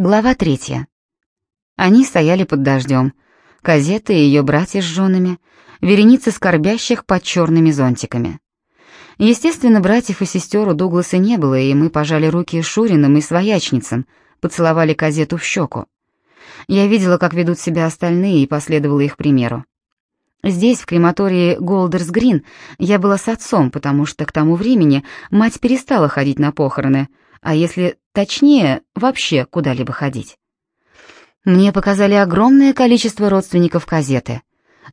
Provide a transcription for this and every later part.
Глава третья. Они стояли под дождем. Казета и ее братья с женами, вереницы скорбящих под черными зонтиками. Естественно, братьев и сестер у Дугласа не было, и мы пожали руки Шуриным и своячницам, поцеловали Казету в щеку. Я видела, как ведут себя остальные, и последовала их примеру. Здесь, в крематории Голдерс Грин, я была с отцом, потому что к тому времени мать перестала ходить на похороны, а если точнее, вообще куда-либо ходить. Мне показали огромное количество родственников Казеты,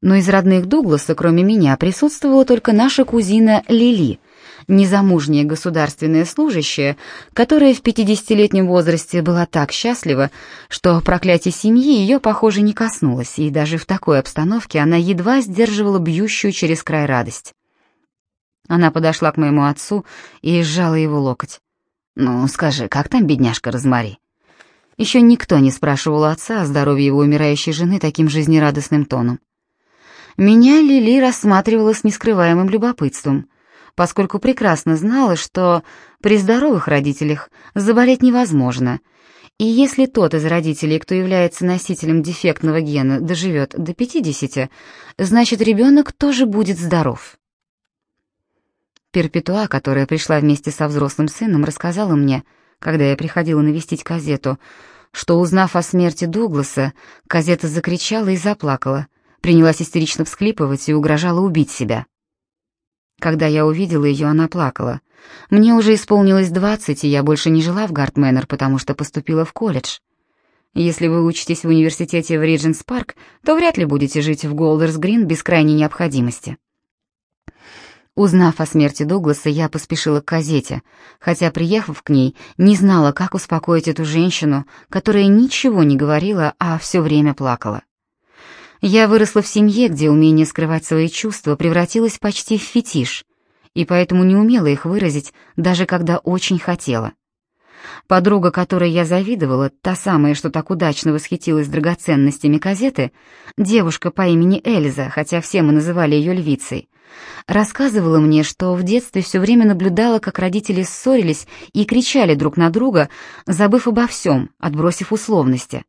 но из родных Дугласа, кроме меня, присутствовала только наша кузина Лили, незамужняя государственная служащая, которая в 50-летнем возрасте была так счастлива, что проклятие семьи ее, похоже, не коснулось, и даже в такой обстановке она едва сдерживала бьющую через край радость. Она подошла к моему отцу и сжала его локоть. «Ну, скажи, как там бедняжка Розмари?» Еще никто не спрашивал отца о здоровье его умирающей жены таким жизнерадостным тоном. Меня Лили рассматривала с нескрываемым любопытством, поскольку прекрасно знала, что при здоровых родителях заболеть невозможно, и если тот из родителей, кто является носителем дефектного гена, доживет до 50, значит ребенок тоже будет здоров. Перпетуа, которая пришла вместе со взрослым сыном, рассказала мне, когда я приходила навестить Казету, что, узнав о смерти Дугласа, Казета закричала и заплакала, принялась истерично всклипывать и угрожала убить себя. Когда я увидела ее, она плакала. Мне уже исполнилось двадцать, и я больше не жила в Гартменнер, потому что поступила в колледж. Если вы учитесь в университете в Ридженс Парк, то вряд ли будете жить в Голдерс Грин без крайней необходимости. Узнав о смерти Дугласа, я поспешила к Козетте, хотя, приехав к ней, не знала, как успокоить эту женщину, которая ничего не говорила, а все время плакала. Я выросла в семье, где умение скрывать свои чувства превратилось почти в фетиш, и поэтому не умела их выразить, даже когда очень хотела. Подруга, которой я завидовала, та самая, что так удачно восхитилась драгоценностями газеты, девушка по имени Эльза, хотя все мы называли ее львицей, рассказывала мне, что в детстве все время наблюдала, как родители ссорились и кричали друг на друга, забыв обо всем, отбросив условности.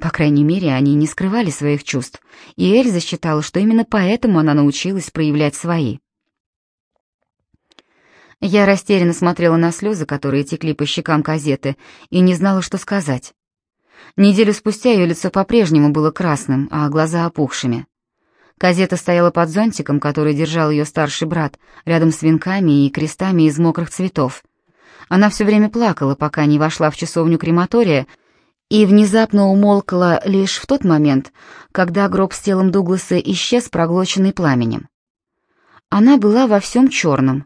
По крайней мере, они не скрывали своих чувств, и Эльза считала, что именно поэтому она научилась проявлять свои. Я растерянно смотрела на слезы, которые текли по щекам газеты, и не знала, что сказать. Неделю спустя ее лицо по-прежнему было красным, а глаза опухшими. Казета стояла под зонтиком, который держал ее старший брат, рядом с венками и крестами из мокрых цветов. Она все время плакала, пока не вошла в часовню крематория, и внезапно умолкла лишь в тот момент, когда гроб с телом Дугласа исчез, проглоченный пламенем. Она была во всем черном.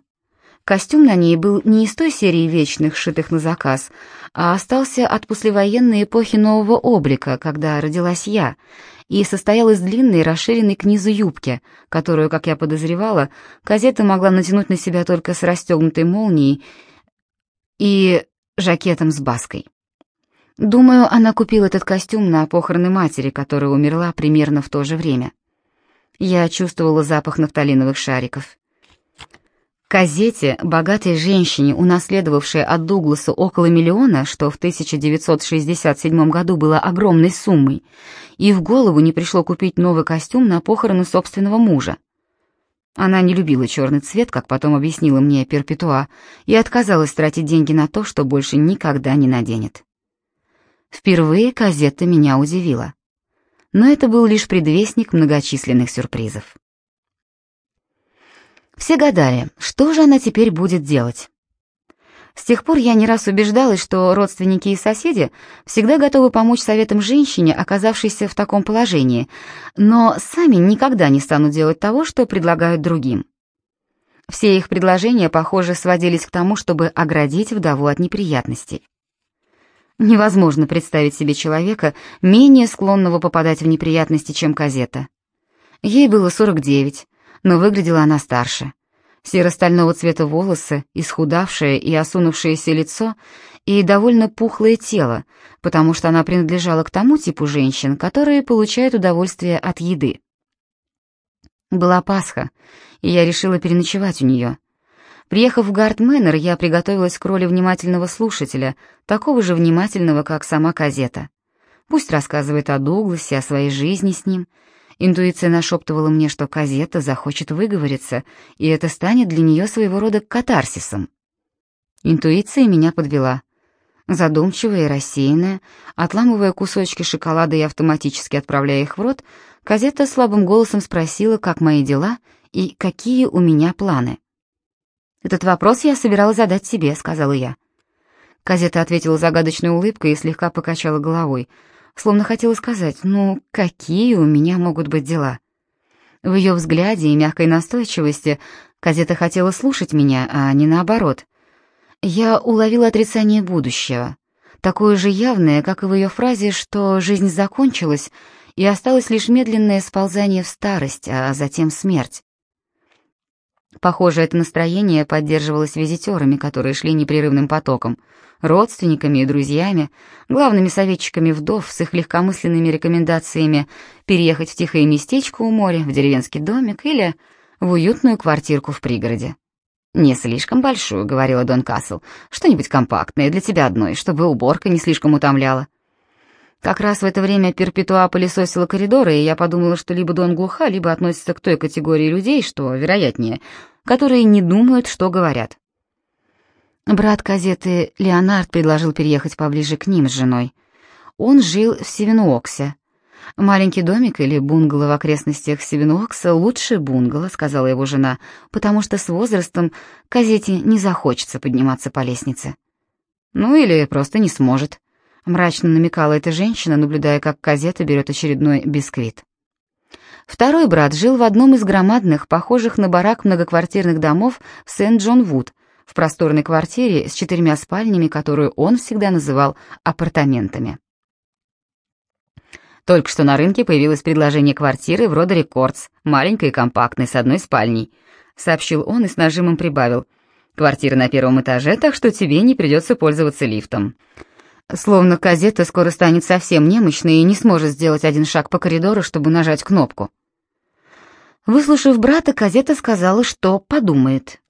Костюм на ней был не из той серии вечных, шитых на заказ, а остался от послевоенной эпохи нового облика, когда родилась я, и состоял из длинной, расширенной к низу юбки, которую, как я подозревала, газета могла натянуть на себя только с расстегнутой молнией и жакетом с баской. Думаю, она купила этот костюм на похороны матери, которая умерла примерно в то же время. Я чувствовала запах нафталиновых шариков. Казете, богатой женщине, унаследовавшей от Дугласа около миллиона, что в 1967 году было огромной суммой, и в голову не пришло купить новый костюм на похороны собственного мужа. Она не любила черный цвет, как потом объяснила мне Перпетуа, и отказалась тратить деньги на то, что больше никогда не наденет. Впервые газета меня удивила. Но это был лишь предвестник многочисленных сюрпризов. Все гадали, что же она теперь будет делать. С тех пор я не раз убеждалась, что родственники и соседи всегда готовы помочь советам женщине, оказавшейся в таком положении, но сами никогда не станут делать того, что предлагают другим. Все их предложения, похоже, сводились к тому, чтобы оградить вдову от неприятностей. Невозможно представить себе человека, менее склонного попадать в неприятности, чем Казета. Ей было 49, но выглядела она старше. Серо-стального цвета волосы, исхудавшее и осунувшееся лицо и довольно пухлое тело, потому что она принадлежала к тому типу женщин, которые получают удовольствие от еды. Была Пасха, и я решила переночевать у нее. Приехав в Гартменнер, я приготовилась к роли внимательного слушателя, такого же внимательного, как сама газета. Пусть рассказывает о Дугласе, о своей жизни с ним. Интуиция нашептывала мне, что газета захочет выговориться, и это станет для нее своего рода катарсисом. Интуиция меня подвела. Задумчивая и рассеянная, отламывая кусочки шоколада и автоматически отправляя их в рот, газета слабым голосом спросила, как мои дела и какие у меня планы. «Этот вопрос я собиралась задать себе», — сказала я. Казета ответила загадочной улыбкой и слегка покачала головой, словно хотела сказать, «Ну, какие у меня могут быть дела?» В ее взгляде и мягкой настойчивости Казета хотела слушать меня, а не наоборот. Я уловила отрицание будущего, такое же явное, как и в ее фразе, что жизнь закончилась, и осталось лишь медленное сползание в старость, а затем смерть. Похоже, это настроение поддерживалось визитерами, которые шли непрерывным потоком, родственниками и друзьями, главными советчиками вдов с их легкомысленными рекомендациями переехать в тихое местечко у моря, в деревенский домик или в уютную квартирку в пригороде. «Не слишком большую», — говорила Дон Касл, — «что-нибудь компактное для тебя одной, чтобы уборка не слишком утомляла». Как раз в это время Перпетуа пылесосила коридоры, и я подумала, что либо Дон глуха, либо относится к той категории людей, что вероятнее, которые не думают, что говорят. Брат газеты Леонард предложил переехать поближе к ним с женой. Он жил в Севенуоксе. «Маленький домик или бунгало в окрестностях Севенуокса лучше бунгало», — сказала его жена, «потому что с возрастом газете не захочется подниматься по лестнице». «Ну или просто не сможет», Мрачно намекала эта женщина, наблюдая, как газета берет очередной бисквит. Второй брат жил в одном из громадных, похожих на барак многоквартирных домов в Сент-Джон-Вуд, в просторной квартире с четырьмя спальнями, которую он всегда называл апартаментами. Только что на рынке появилось предложение квартиры в Родери Кортс, маленькой и компактной, с одной спальней, сообщил он и с нажимом прибавил. Квартира на первом этаже, так что тебе не придется пользоваться лифтом. Словно Казета скоро станет совсем немощной и не сможет сделать один шаг по коридору, чтобы нажать кнопку. Выслушав брата, Казета сказала, что подумает.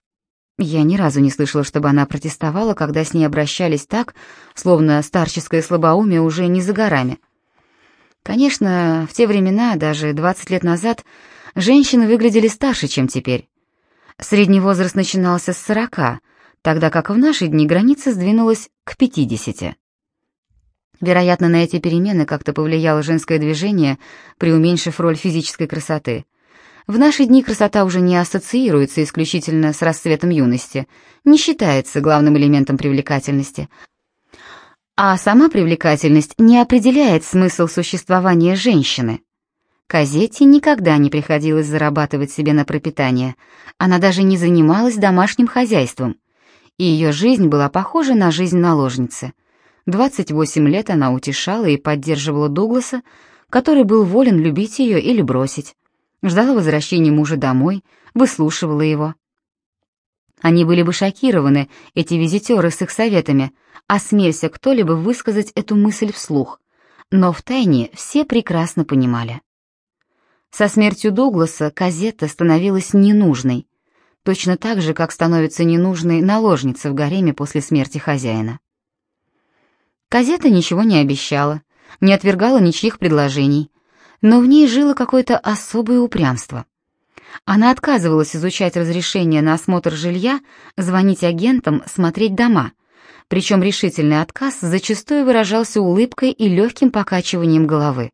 Я ни разу не слышала, чтобы она протестовала, когда с ней обращались так, словно старческое слабоумие уже не за горами. Конечно, в те времена, даже 20 лет назад, женщины выглядели старше, чем теперь. Средний возраст начинался с 40, тогда как в наши дни граница сдвинулась к 50. Вероятно, на эти перемены как-то повлияло женское движение, преуменьшив роль физической красоты. В наши дни красота уже не ассоциируется исключительно с расцветом юности, не считается главным элементом привлекательности. А сама привлекательность не определяет смысл существования женщины. Казете никогда не приходилось зарабатывать себе на пропитание, она даже не занималась домашним хозяйством, и ее жизнь была похожа на жизнь наложницы — 28 лет она утешала и поддерживала Дугласа, который был волен любить ее или бросить. Ждала возвращения мужа домой, выслушивала его. Они были бы шокированы, эти визитеры с их советами, осмелься кто-либо высказать эту мысль вслух. Но втайне все прекрасно понимали. Со смертью Дугласа Казетта становилась ненужной, точно так же, как становится ненужной наложница в гареме после смерти хозяина. Казета ничего не обещала, не отвергала ничьих предложений, но в ней жило какое-то особое упрямство. Она отказывалась изучать разрешение на осмотр жилья, звонить агентам, смотреть дома, причем решительный отказ зачастую выражался улыбкой и легким покачиванием головы.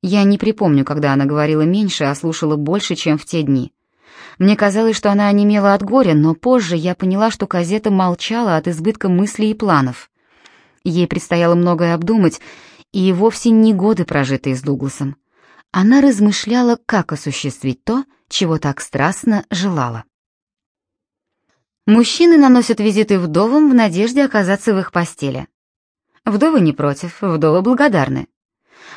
Я не припомню, когда она говорила меньше, а слушала больше, чем в те дни. Мне казалось, что она онемела от горя, но позже я поняла, что Казета молчала от избытка мыслей и планов. Ей предстояло многое обдумать, и вовсе не годы, прожитые с Дугласом. Она размышляла, как осуществить то, чего так страстно желала. Мужчины наносят визиты вдовам в надежде оказаться в их постели. Вдовы не против, вдовы благодарны.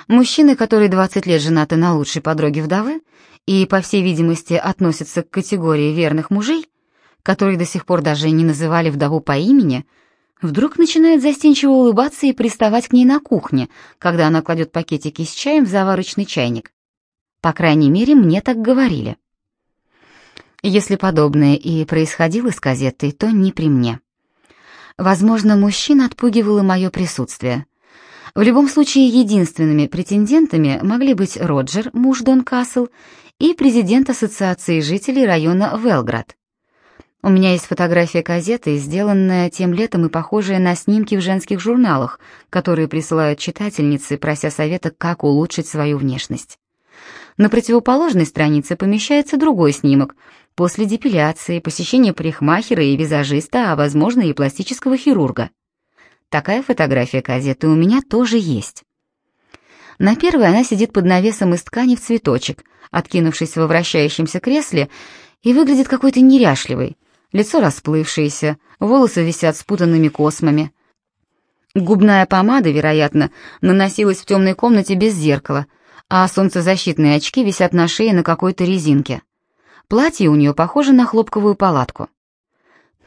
Мужчины, которые 20 лет женаты на лучшей подруге вдовы и, по всей видимости, относятся к категории верных мужей, которые до сих пор даже не называли вдову по имени, Вдруг начинает застенчиво улыбаться и приставать к ней на кухне, когда она кладет пакетики с чаем в заварочный чайник. По крайней мере, мне так говорили. Если подобное и происходило с газетой, то не при мне. Возможно, мужчин отпугивало мое присутствие. В любом случае, единственными претендентами могли быть Роджер, муж Дон Касл, и президент Ассоциации жителей района Велград. У меня есть фотография газеты, сделанная тем летом и похожая на снимки в женских журналах, которые присылают читательницы, прося совета, как улучшить свою внешность. На противоположной странице помещается другой снимок, после депиляции, посещения парикмахера и визажиста, а возможно и пластического хирурга. Такая фотография газеты у меня тоже есть. На первой она сидит под навесом из ткани в цветочек, откинувшись во вращающемся кресле, и выглядит какой-то неряшливой. Лицо расплывшееся, волосы висят спутанными космами. Губная помада, вероятно, наносилась в темной комнате без зеркала, а солнцезащитные очки висят на шее на какой-то резинке. Платье у нее похоже на хлопковую палатку.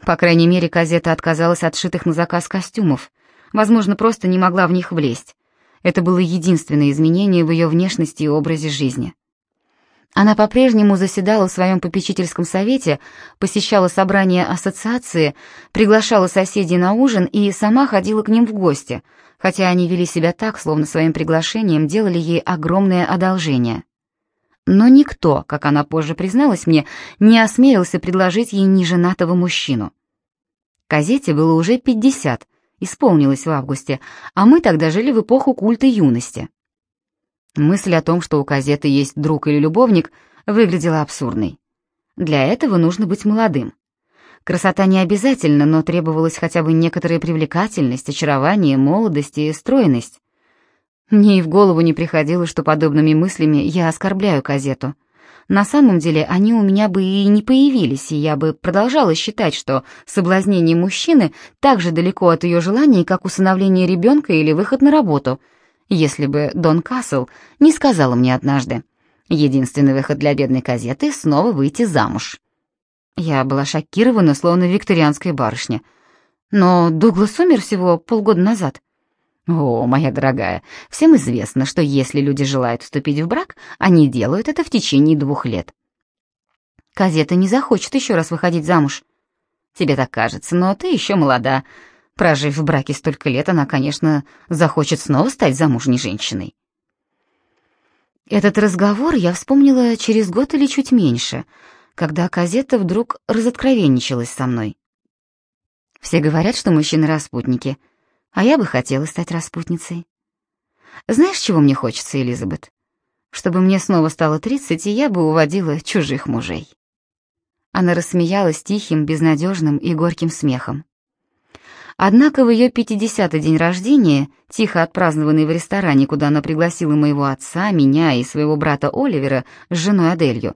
По крайней мере, Казета отказалась от шитых на заказ костюмов. Возможно, просто не могла в них влезть. Это было единственное изменение в ее внешности и образе жизни. Она по-прежнему заседала в своем попечительском совете, посещала собрания ассоциации, приглашала соседей на ужин и сама ходила к ним в гости, хотя они вели себя так, словно своим приглашением делали ей огромное одолжение но никто, как она позже призналась мне, не осмелился предложить ей неженатого мужчину. Казете было уже 50, исполнилось в августе, а мы тогда жили в эпоху культа юности. Мысль о том, что у Казеты есть друг или любовник, выглядела абсурдной. Для этого нужно быть молодым. Красота не обязательно, но требовалась хотя бы некоторая привлекательность, очарование, молодость и стройность. Мне и в голову не приходило, что подобными мыслями я оскорбляю Казету. На самом деле они у меня бы и не появились, и я бы продолжала считать, что соблазнение мужчины так же далеко от ее желаний, как усыновление ребенка или выход на работу, если бы Дон Кассел не сказала мне однажды. Единственный выход для бедной Казеты — снова выйти замуж. Я была шокирована, словно викторианская барышня. Но Дуглас умер всего полгода назад. О, моя дорогая, всем известно, что если люди желают вступить в брак, они делают это в течение двух лет. Казета не захочет еще раз выходить замуж. Тебе так кажется, но ты еще молода. Прожив в браке столько лет, она, конечно, захочет снова стать замужней женщиной. Этот разговор я вспомнила через год или чуть меньше, когда Казета вдруг разоткровенничалась со мной. Все говорят, что мужчины распутники — а я бы хотела стать распутницей. Знаешь, чего мне хочется, Элизабет? Чтобы мне снова стало тридцать, и я бы уводила чужих мужей. Она рассмеялась тихим, безнадежным и горьким смехом. Однако в ее пятидесятый день рождения, тихо отпразднованный в ресторане, куда она пригласила моего отца, меня и своего брата Оливера с женой Аделью,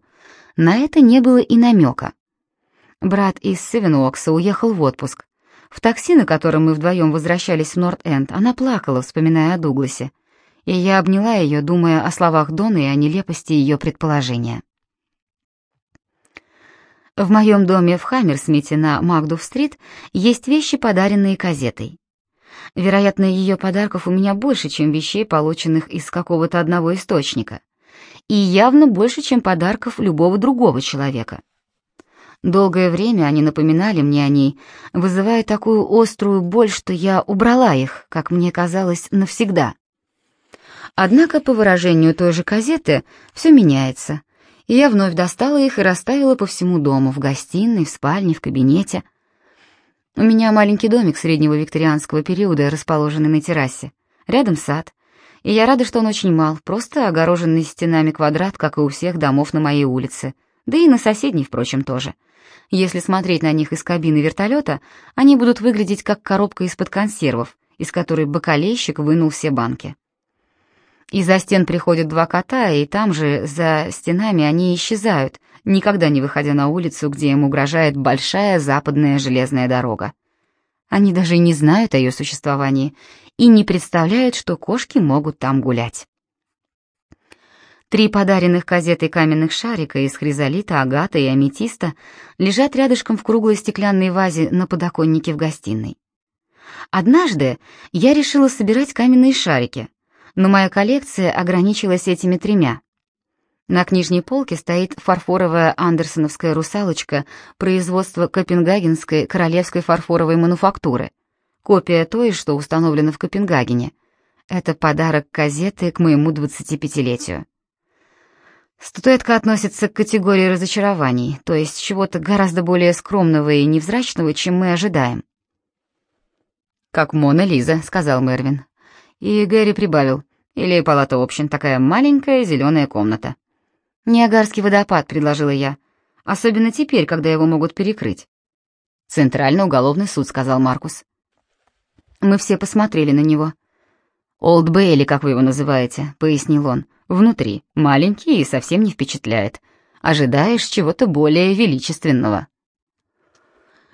на это не было и намека. Брат из Севенуокса уехал в отпуск, в такси, на котором мы вдвоем возвращались в Норт-Энд, она плакала, вспоминая о Дугласе. И я обняла ее, думая о словах Дона и о нелепости ее предположения. В моем доме в Хаммерсмите на Макдув-стрит есть вещи, подаренные газетой. Вероятно, ее подарков у меня больше, чем вещей, полученных из какого-то одного источника. И явно больше, чем подарков любого другого человека. Долгое время они напоминали мне о ней, вызывая такую острую боль, что я убрала их, как мне казалось, навсегда. Однако, по выражению той же газеты, все меняется, и я вновь достала их и расставила по всему дому, в гостиной, в спальне, в кабинете. У меня маленький домик среднего викторианского периода, расположенный на террасе. Рядом сад, и я рада, что он очень мал, просто огороженный стенами квадрат, как и у всех домов на моей улице, да и на соседней, впрочем, тоже — если смотреть на них из кабины вертолета, они будут выглядеть как коробка из-под консервов, из которой бакалейщик вынул все банки. Из-за стен приходят два кота, и там же, за стенами, они исчезают, никогда не выходя на улицу, где им угрожает большая западная железная дорога. Они даже не знают о ее существовании и не представляют, что кошки могут там гулять. Три подаренных казеты каменных шарика из хризолита, агата и аметиста лежат рядышком в круглой стеклянной вазе на подоконнике в гостиной. Однажды я решила собирать каменные шарики, но моя коллекция ограничилась этими тремя. На книжной полке стоит фарфоровая андерсоновская русалочка производства Копенгагенской королевской фарфоровой мануфактуры. Копия той, что установлена в Копенгагене. Это подарок газеты к моему 25-летию. Статуэтка относится к категории разочарований, то есть чего-то гораздо более скромного и невзрачного, чем мы ожидаем. «Как Мона Лиза», — сказал Мервин. И Гэри прибавил. «Или палата общин, такая маленькая зеленая комната». «Ниагарский водопад», — предложила я. «Особенно теперь, когда его могут перекрыть». «Центральный уголовный суд», — сказал Маркус. Мы все посмотрели на него. «Олд Бейли, как вы его называете», — пояснил он. «Внутри, маленький и совсем не впечатляет. Ожидаешь чего-то более величественного».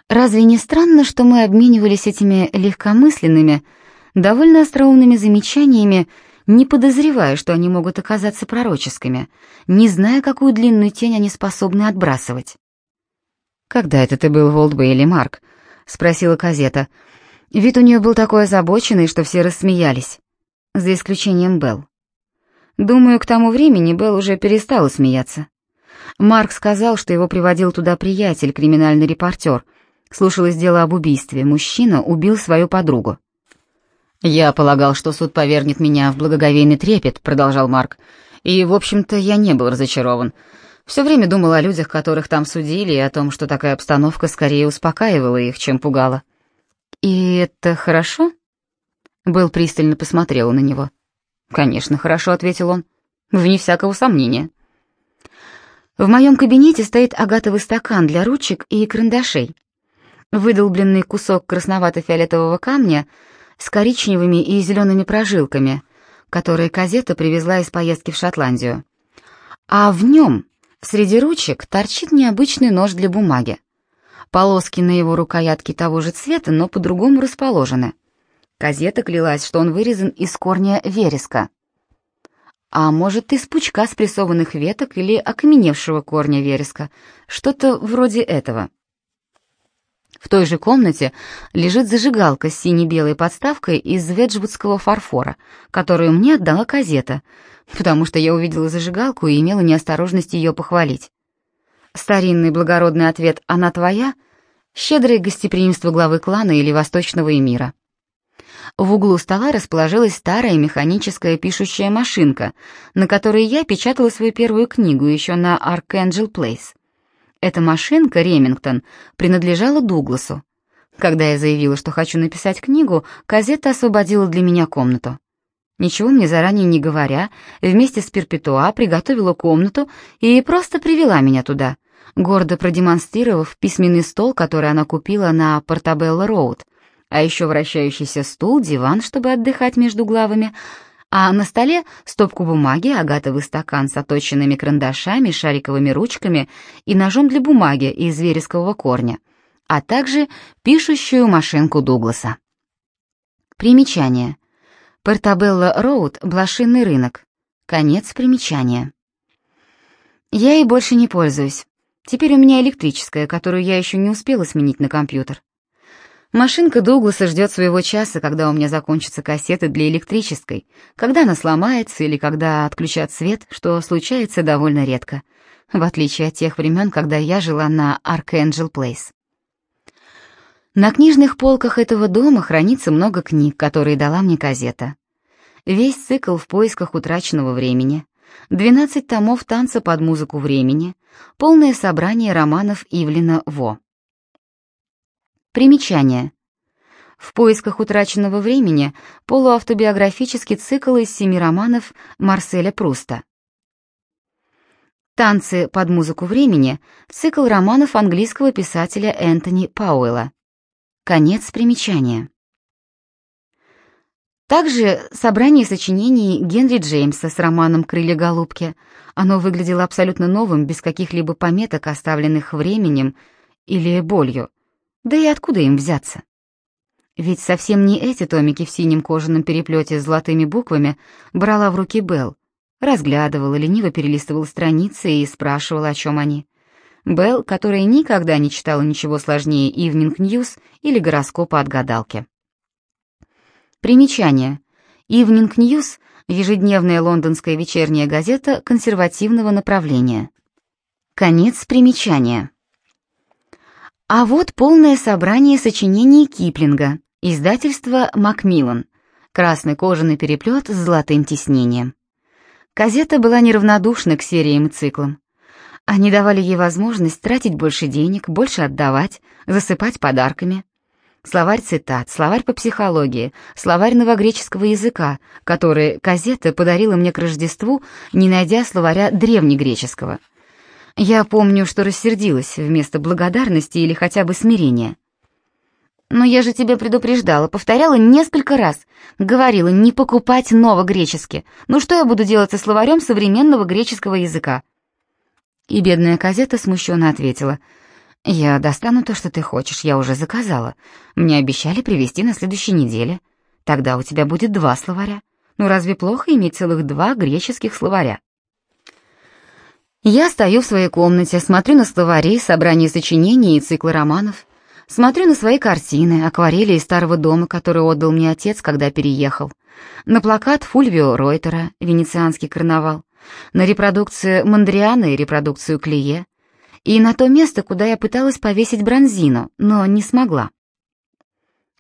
Разве не странно, что мы обменивались этими легкомысленными, довольно остроумными замечаниями, не подозревая, что они могут оказаться пророческими, не зная, какую длинную тень они способны отбрасывать? «Когда это ты был в Олдбейле, Марк?» — спросила Казета. Вид у нее был такой озабоченный, что все рассмеялись за исключением Белл. Думаю, к тому времени Белл уже перестала смеяться. Марк сказал, что его приводил туда приятель, криминальный репортер. Слушалось дело об убийстве. Мужчина убил свою подругу. «Я полагал, что суд повергнет меня в благоговейный трепет», — продолжал Марк. «И, в общем-то, я не был разочарован. Все время думал о людях, которых там судили, и о том, что такая обстановка скорее успокаивала их, чем пугала». «И это хорошо?» Белл пристально посмотрела на него. «Конечно, хорошо», — ответил он. «Вне всякого сомнения». В моем кабинете стоит агатовый стакан для ручек и карандашей. Выдолбленный кусок красновато-фиолетового камня с коричневыми и зелеными прожилками, которые Казета привезла из поездки в Шотландию. А в нем, среди ручек, торчит необычный нож для бумаги. Полоски на его рукоятке того же цвета, но по-другому расположены. Казета клялась, что он вырезан из корня вереска. А может, из пучка спрессованных веток или окаменевшего корня вереска, что-то вроде этого. В той же комнате лежит зажигалка с сине-белой подставкой из веджвудского фарфора, которую мне отдала Казета, потому что я увидела зажигалку и имела неосторожность ее похвалить. Старинный благородный ответ «Она твоя?» — щедрое гостеприимство главы клана или восточного эмира. В углу стола расположилась старая механическая пишущая машинка, на которой я печатала свою первую книгу еще на Archangel Place. Эта машинка, Ремингтон, принадлежала Дугласу. Когда я заявила, что хочу написать книгу, Казета освободила для меня комнату. Ничего мне заранее не говоря, вместе с Перпетуа приготовила комнату и просто привела меня туда, гордо продемонстрировав письменный стол, который она купила на Портабелло-Роуд — а еще вращающийся стул, диван, чтобы отдыхать между главами, а на столе стопку бумаги, агатовый стакан с оточенными карандашами, шариковыми ручками и ножом для бумаги из верескового корня, а также пишущую машинку Дугласа. Примечание. Портабелло Роуд, блошиный рынок. Конец примечания. Я и больше не пользуюсь. Теперь у меня электрическая, которую я еще не успела сменить на компьютер. Машинка Дугласа ждет своего часа, когда у меня закончатся кассеты для электрической, когда она сломается или когда отключат свет, что случается довольно редко, в отличие от тех времен, когда я жила на Archangel Place. На книжных полках этого дома хранится много книг, которые дала мне газета. Весь цикл в поисках утраченного времени, 12 томов танца под музыку времени, полное собрание романов Ивлина Во. Примечание. В поисках утраченного времени полуавтобиографический цикл из семи романов Марселя Пруста. «Танцы под музыку времени» — цикл романов английского писателя Энтони Пауэлла. Конец примечания. Также собрание сочинений Генри Джеймса с романом «Крылья голубки». Оно выглядело абсолютно новым, без каких-либо пометок, оставленных временем или болью. Да и откуда им взяться? Ведь совсем не эти томики в синем кожаном переплете с золотыми буквами брала в руки Белл, разглядывала, лениво перелистывала страницы и спрашивала, о чем они. Белл, которая никогда не читала ничего сложнее Evening News или гороскопа от гадалки. Примечание. Evening News ежедневная лондонская вечерняя газета консервативного направления. Конец примечания. А вот полное собрание сочинений Киплинга, издательство «Макмиллан», красный кожаный переплет с золотым тиснением. Газета была неравнодушна к сериям и циклам. Они давали ей возможность тратить больше денег, больше отдавать, засыпать подарками. Словарь цитат, словарь по психологии, словарь новогреческого языка, который газета подарила мне к Рождеству, не найдя словаря древнегреческого. Я помню, что рассердилась вместо благодарности или хотя бы смирения. Но я же тебя предупреждала, повторяла несколько раз. Говорила, не покупать новогречески. Ну что я буду делать со словарем современного греческого языка? И бедная Казета смущенно ответила. «Я достану то, что ты хочешь, я уже заказала. Мне обещали привезти на следующей неделе. Тогда у тебя будет два словаря. Ну разве плохо иметь целых два греческих словаря?» Я стою в своей комнате, смотрю на словари, собрание сочинений и циклы романов. Смотрю на свои картины, акварели из старого дома, который отдал мне отец, когда переехал. На плакат Фульвио Ройтера «Венецианский карнавал», на репродукцию Мандриана и репродукцию Клие, и на то место, куда я пыталась повесить бронзину, но не смогла.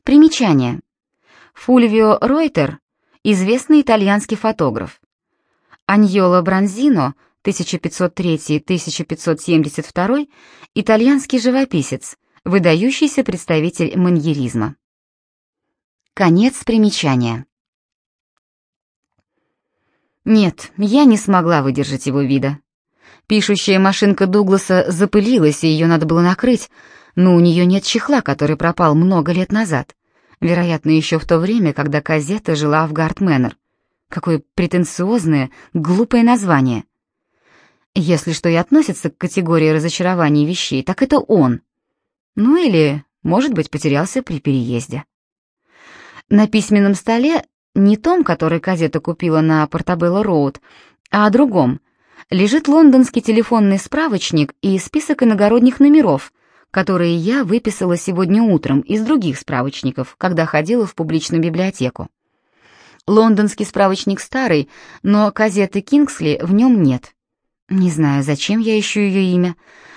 Примечание. Фульвио Ройтер — известный итальянский фотограф. Аньоло Бронзино, 1503-1572, итальянский живописец, выдающийся представитель маньеризма. Конец примечания. Нет, я не смогла выдержать его вида. Пишущая машинка Дугласа запылилась, и ее надо было накрыть, но у нее нет чехла, который пропал много лет назад. Вероятно, еще в то время, когда Казета жила в Гартменнер. Какое претенциозное, глупое название. Если что и относится к категории разочарований вещей, так это он. Ну или, может быть, потерялся при переезде. На письменном столе не том, который Казета купила на Портабелло-Роуд, а о другом. Лежит лондонский телефонный справочник и список иногородних номеров, которые я выписала сегодня утром из других справочников, когда ходила в публичную библиотеку. Лондонский справочник старый, но газеты Кингсли в нем нет. Не знаю, зачем я ищу ее имя.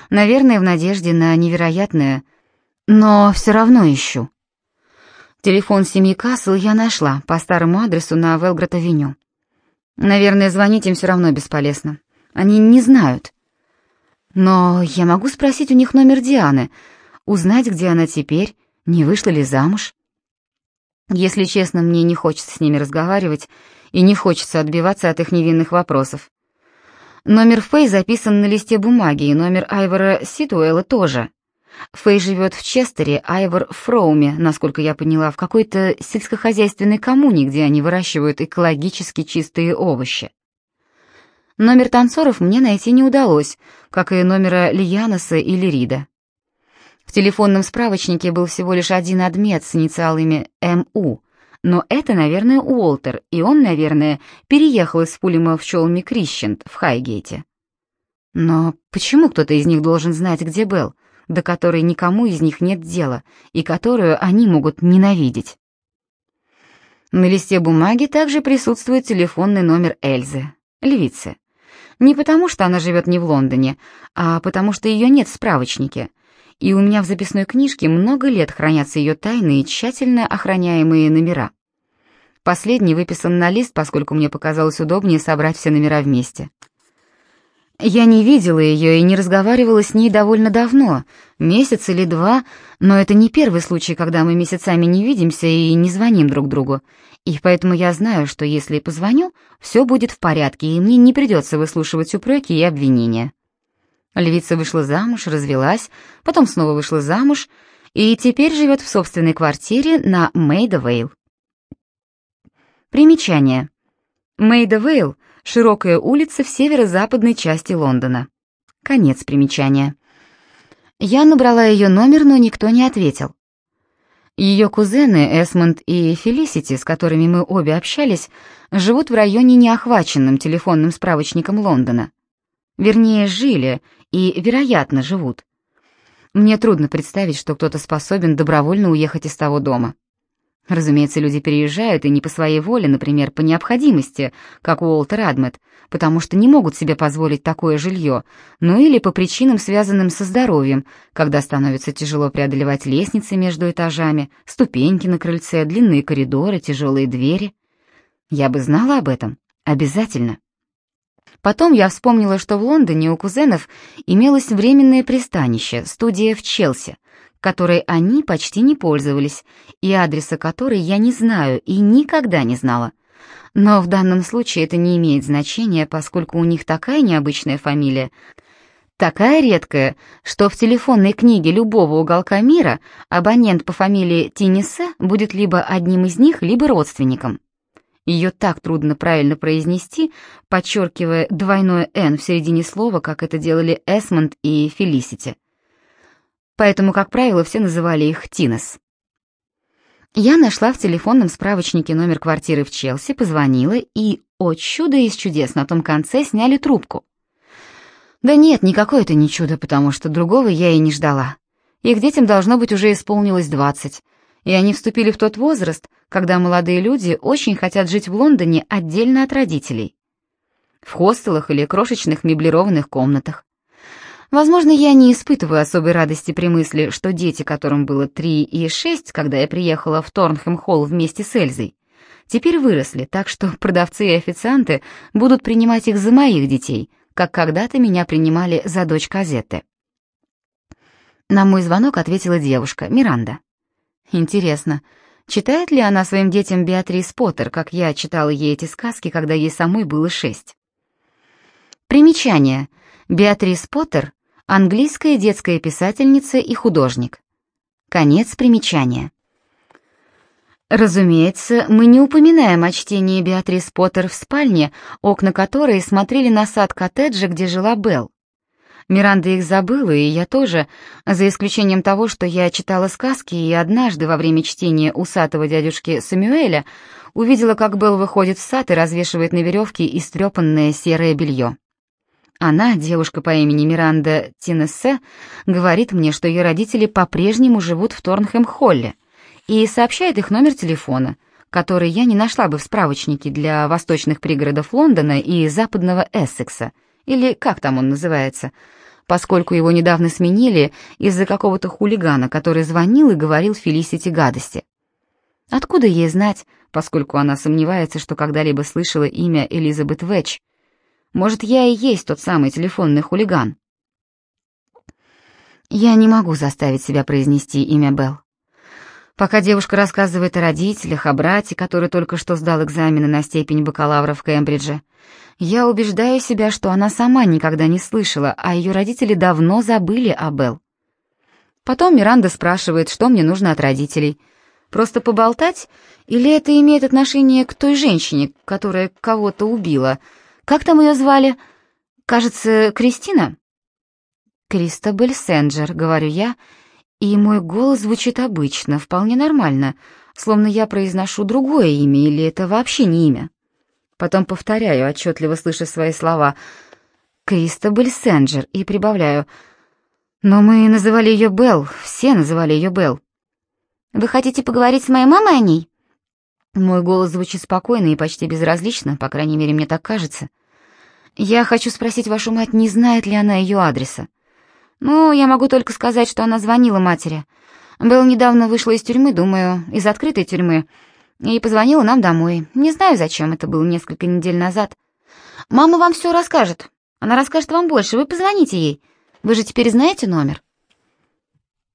Наверное, в надежде на невероятное но все равно ищу. Телефон семьи Касл я нашла по старому адресу на Велград-авеню. Наверное, звонить им все равно бесполезно. Они не знают. Но я могу спросить у них номер Дианы, узнать, где она теперь, не вышла ли замуж. Если честно, мне не хочется с ними разговаривать и не хочется отбиваться от их невинных вопросов. Номер Фэй записан на листе бумаги, и номер Айвора Ситуэла тоже. Фэй живет в Честере, Айвор в Фроуме, насколько я поняла, в какой-то сельскохозяйственной коммуне, где они выращивают экологически чистые овощи. Номер танцоров мне найти не удалось, как и номера Лияноса или Рида. В телефонном справочнике был всего лишь один адмет с инициалами МУ, но это, наверное, Уолтер, и он, наверное, переехал из Пулема в Чолми Крищент в Хайгейте. Но почему кто-то из них должен знать, где Белл? до которой никому из них нет дела и которую они могут ненавидеть. На листе бумаги также присутствует телефонный номер Эльзы, львицы. Не потому, что она живет не в Лондоне, а потому что ее нет в справочнике. И у меня в записной книжке много лет хранятся ее тайные, тщательно охраняемые номера. Последний выписан на лист, поскольку мне показалось удобнее собрать все номера вместе. Я не видела ее и не разговаривала с ней довольно давно, месяц или два, но это не первый случай, когда мы месяцами не видимся и не звоним друг другу. И поэтому я знаю, что если позвоню, все будет в порядке, и мне не придется выслушивать упреки и обвинения. Львица вышла замуж, развелась, потом снова вышла замуж и теперь живет в собственной квартире на Мейда-Вейл. Примечание. Мейда-Вейл — широкая улица в северо-западной части Лондона. Конец примечания. Я набрала ее номер, но никто не ответил. Ее кузены Эсмонд и Фелисити, с которыми мы обе общались, живут в районе, не охваченном телефонным справочником Лондона. Вернее, жили и, вероятно, живут. Мне трудно представить, что кто-то способен добровольно уехать из того дома. Разумеется, люди переезжают и не по своей воле, например, по необходимости, как Уолтер Адмет, потому что не могут себе позволить такое жилье, ну или по причинам, связанным со здоровьем, когда становится тяжело преодолевать лестницы между этажами, ступеньки на крыльце, длинные коридоры, тяжелые двери. Я бы знала об этом. Обязательно. Потом я вспомнила, что в Лондоне у кузенов имелось временное пристанище, студия в Челси, которой они почти не пользовались, и адреса которой я не знаю и никогда не знала. Но в данном случае это не имеет значения, поскольку у них такая необычная фамилия, такая редкая, что в телефонной книге любого уголка мира абонент по фамилии Тиннисе будет либо одним из них, либо родственником. Ее так трудно правильно произнести, подчеркивая двойное «н» в середине слова, как это делали Эсмонд и Фелисити поэтому, как правило, все называли их Тинес. Я нашла в телефонном справочнике номер квартиры в Челси, позвонила, и, о чудо из чудес, на том конце сняли трубку. Да нет, никакое это не чудо, потому что другого я и не ждала. Их детям должно быть уже исполнилось двадцать, и они вступили в тот возраст, когда молодые люди очень хотят жить в Лондоне отдельно от родителей. В хостелах или крошечных меблированных комнатах. Возможно, я не испытываю особой радости при мысли, что дети, которым было три и шесть, когда я приехала в Торнхэм-холл вместе с Эльзой, теперь выросли, так что продавцы и официанты будут принимать их за моих детей, как когда-то меня принимали за дочь Казетты. На мой звонок ответила девушка, Миранда. Интересно, читает ли она своим детям Беатрис Поттер, как я читала ей эти сказки, когда ей самой было шесть? Примечание. Беатрис Поттер английская детская писательница и художник. Конец примечания. Разумеется, мы не упоминаем о чтении Беатрис Поттер в спальне, окна которой смотрели на сад коттеджа, где жила Белл. Миранда их забыла, и я тоже, за исключением того, что я читала сказки, и однажды во время чтения усатого дядюшки Самюэля увидела, как Белл выходит в сад и развешивает на веревке истрепанное серое белье. Она, девушка по имени Миранда Тинессе, говорит мне, что ее родители по-прежнему живут в Торнхэм-Холле и сообщает их номер телефона, который я не нашла бы в справочнике для восточных пригородов Лондона и западного Эссекса, или как там он называется, поскольку его недавно сменили из-за какого-то хулигана, который звонил и говорил Фелисити гадости. Откуда ей знать, поскольку она сомневается, что когда-либо слышала имя Элизабет Вэтч, может, я и есть тот самый телефонный хулиган. Я не могу заставить себя произнести имя Белл. Пока девушка рассказывает о родителях, о брате, который только что сдал экзамены на степень бакалавра в Кембридже, я убеждаю себя, что она сама никогда не слышала, а ее родители давно забыли о Белл. Потом Миранда спрашивает, что мне нужно от родителей. Просто поболтать? Или это имеет отношение к той женщине, которая кого-то убила — как там ее звали? Кажется, Кристина?» «Кристобель Сенджер», — говорю я, и мой голос звучит обычно, вполне нормально, словно я произношу другое имя или это вообще не имя. Потом повторяю, отчетливо слыша свои слова «Кристобель Сенджер» и прибавляю «Но мы называли ее Белл, все называли ее Белл». «Вы хотите поговорить с моей мамой о ней?» Мой голос звучит спокойно и почти безразлично, по крайней мере, мне так кажется. Я хочу спросить вашу мать, не знает ли она ее адреса. Ну, я могу только сказать, что она звонила матери. Белл недавно вышла из тюрьмы, думаю, из открытой тюрьмы, и позвонила нам домой. Не знаю, зачем, это было несколько недель назад. Мама вам все расскажет. Она расскажет вам больше, вы позвоните ей. Вы же теперь знаете номер?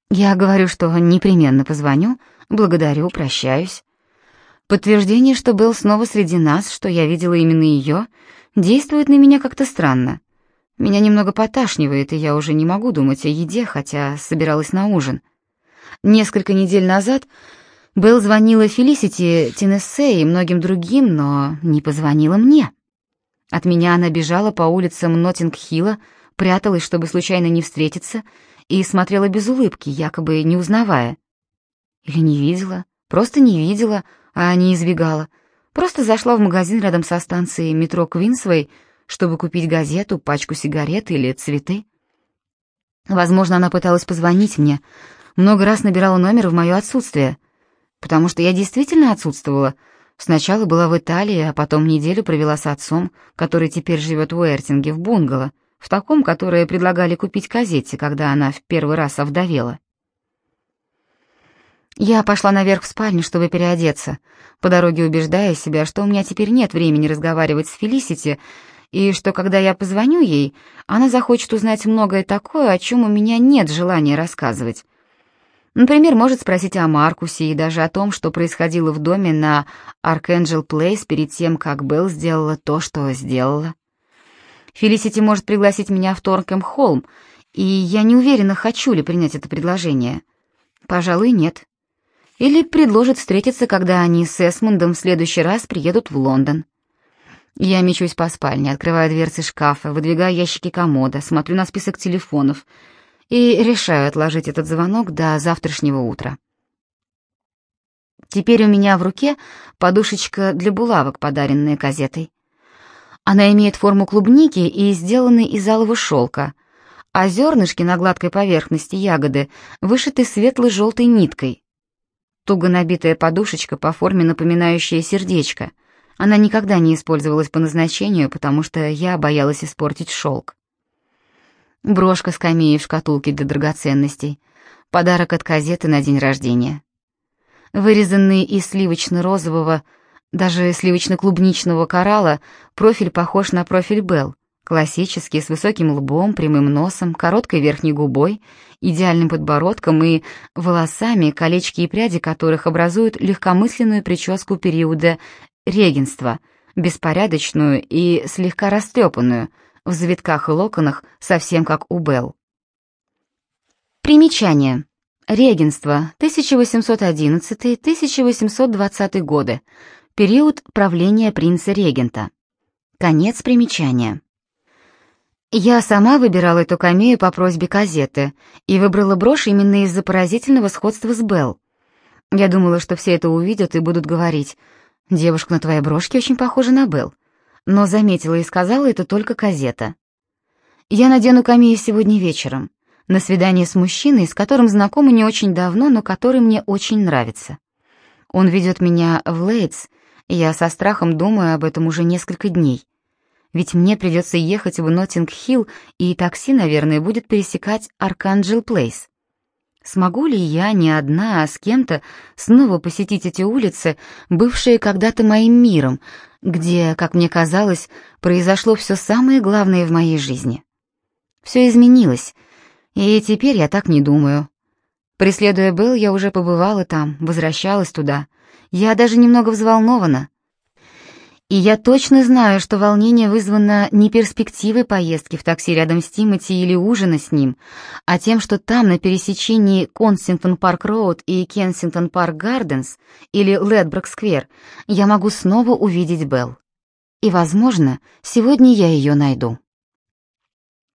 Я говорю, что непременно позвоню, благодарю, прощаюсь. Подтверждение, что Белл снова среди нас, что я видела именно ее, действует на меня как-то странно. Меня немного поташнивает, и я уже не могу думать о еде, хотя собиралась на ужин. Несколько недель назад Белл звонила Фелисити, Тинессе и многим другим, но не позвонила мне. От меня она бежала по улицам Нотинг-Хилла, пряталась, чтобы случайно не встретиться, и смотрела без улыбки, якобы не узнавая. Или не видела, просто не видела, а не избегала — Просто зашла в магазин рядом со станцией метро Квинсвей, чтобы купить газету, пачку сигарет или цветы. Возможно, она пыталась позвонить мне, много раз набирала номер в мое отсутствие. Потому что я действительно отсутствовала. Сначала была в Италии, а потом неделю провела с отцом, который теперь живет в Уэртинге, в бунгало, в таком, которое предлагали купить Казете, когда она в первый раз овдовела. Я пошла наверх в спальню, чтобы переодеться, по дороге убеждая себя, что у меня теперь нет времени разговаривать с Фелисити, и что когда я позвоню ей, она захочет узнать многое такое, о чем у меня нет желания рассказывать. Например, может спросить о Маркусе и даже о том, что происходило в доме на Аркенджел Плейс перед тем, как Белл сделала то, что сделала. Фелисити может пригласить меня в Торкем Холм, и я не уверена, хочу ли принять это предложение. Пожалуй, нет. Или предложит встретиться, когда они с Эсмондом в следующий раз приедут в Лондон. Я мечусь по спальне, открываю дверцы шкафа, выдвигаю ящики комода, смотрю на список телефонов и решаю отложить этот звонок до завтрашнего утра. Теперь у меня в руке подушечка для булавок, подаренная газетой. Она имеет форму клубники и сделана из алого шелка, а зернышки на гладкой поверхности ягоды вышиты светло-желтой ниткой. Туго набитая подушечка по форме напоминающая сердечко — она никогда не использовалась по назначению, потому что я боялась испортить шелк. Брошка с камеей в шкатулке для драгоценностей. Подарок от газеты на день рождения. Вырезанный из сливочно-розового, даже сливочно-клубничного коралла, профиль похож на профиль Белл. Классический, с высоким лбом, прямым носом, короткой верхней губой, идеальным подбородком и волосами, колечки и пряди которых образуют легкомысленную прическу периода регенства, беспорядочную и слегка растрепанную, в завитках и локонах, совсем как у Белл. Примечание. Регенство 1811-1820 годы. Период правления принца-регента. Конец примечания. Я сама выбирала эту камею по просьбе Казеты и выбрала брошь именно из-за поразительного сходства с Белл. Я думала, что все это увидят и будут говорить — Девушка на твоей брошке очень похожа на Белл, но заметила и сказала это только Казета. Я надену камею сегодня вечером, на свидание с мужчиной, с которым знакома не очень давно, но который мне очень нравится. Он ведет меня в Лейтс, и я со страхом думаю об этом уже несколько дней. Ведь мне придется ехать в Ноттинг-Хилл, и такси, наверное, будет пересекать Арканджел Плейс. Смогу ли я не одна, а с кем-то снова посетить эти улицы, бывшие когда-то моим миром, где, как мне казалось, произошло все самое главное в моей жизни? Все изменилось, и теперь я так не думаю. Преследуя Белл, я уже побывала там, возвращалась туда. Я даже немного взволнована. И я точно знаю, что волнение вызвано не перспективой поездки в такси рядом с Тимоти или ужина с ним, а тем, что там, на пересечении Кенсингтон-Парк-Роуд и Кенсингтон-Парк-Гарденс или Ледброк-Сквер, я могу снова увидеть Белл. И, возможно, сегодня я ее найду.